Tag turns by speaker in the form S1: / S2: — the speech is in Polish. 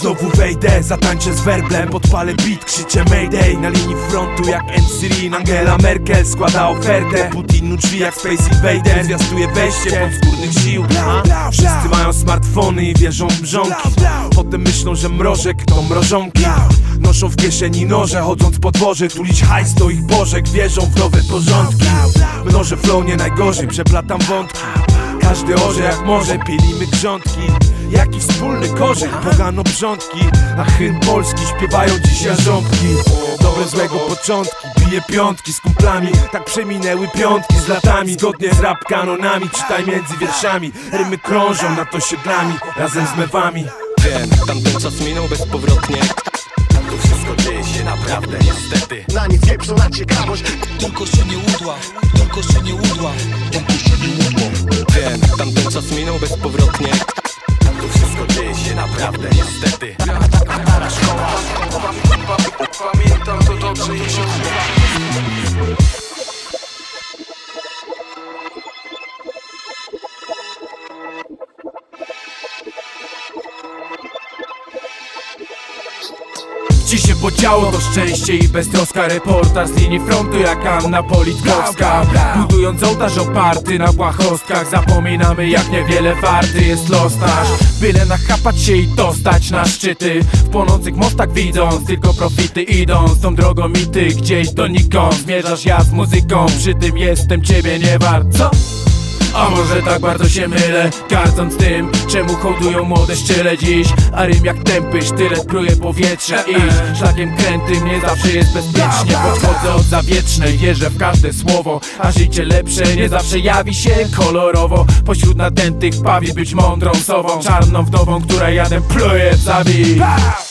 S1: znowu wejdę, zatańczę z werblem Podpalę beat, krzyczę mayday. Na linii frontu jak Ensirin Angela Merkel składa ofertę. Putin u drzwi jak Space Invader Zwiastuje wejście podskórnych sił? Wszyscy mają smartfony i wierzą w mrzonki Potem myślą, że mrożek to mrożonki. Noszą w kieszeni noże, chodząc po dworze Tulić hajs do ich bożek, wierzą w nowe porządki. Mnożę flow nie najgorzej, przeplatam wątki każdy orze jak może, pilimy grządki. Jaki wspólny korzeń, pogano brządki. A hymn polski śpiewają dzisiaj ząbki Dobre złego początki, bije piątki z kumplami. Tak przeminęły piątki z latami Zgodnie z rap kanonami, czytaj między wierszami Rymy krążą nad osiedlami, razem z mewami.
S2: Wiem, tamten czas minął bezpowrotnie.
S3: Tu wszystko dzieje się naprawdę niestety.
S4: Na nic wieprzą na ciekawość.
S5: Tylko się nie udła, tylko się nie udła.
S2: Wiem, tamten czas minął bezpowrotnie.
S3: Tu wszystko dzieje się naprawdę niestety.
S6: Pamiętam to dobrze i się
S1: Ci się podziało to szczęście i beztroska. Reportaż z linii frontu jak Anna Politkowska. Budując ołtarz oparty na błahostkach Zapominamy jak niewiele warty jest los nasz Byle nachapać się i dostać na szczyty. W płonących mostach widząc tylko profity idąc Tą drogą i ty gdzieś donikąd Zmierzasz ja z muzyką, przy tym jestem ciebie nie wart. Co? A może tak bardzo się mylę, gardząc tym Czemu hołdują młode szczyle dziś. A rym jak tępy sztylet pruje powietrze I szlakiem krętym nie zawsze jest bezpiecznie. Podchodzę od zawietrznej, wierzę w każde słowo A życie lepsze nie zawsze jawi się kolorowo. Pośród nadętych bawi być mądrą sową Czarną wdową, która jadem pluje w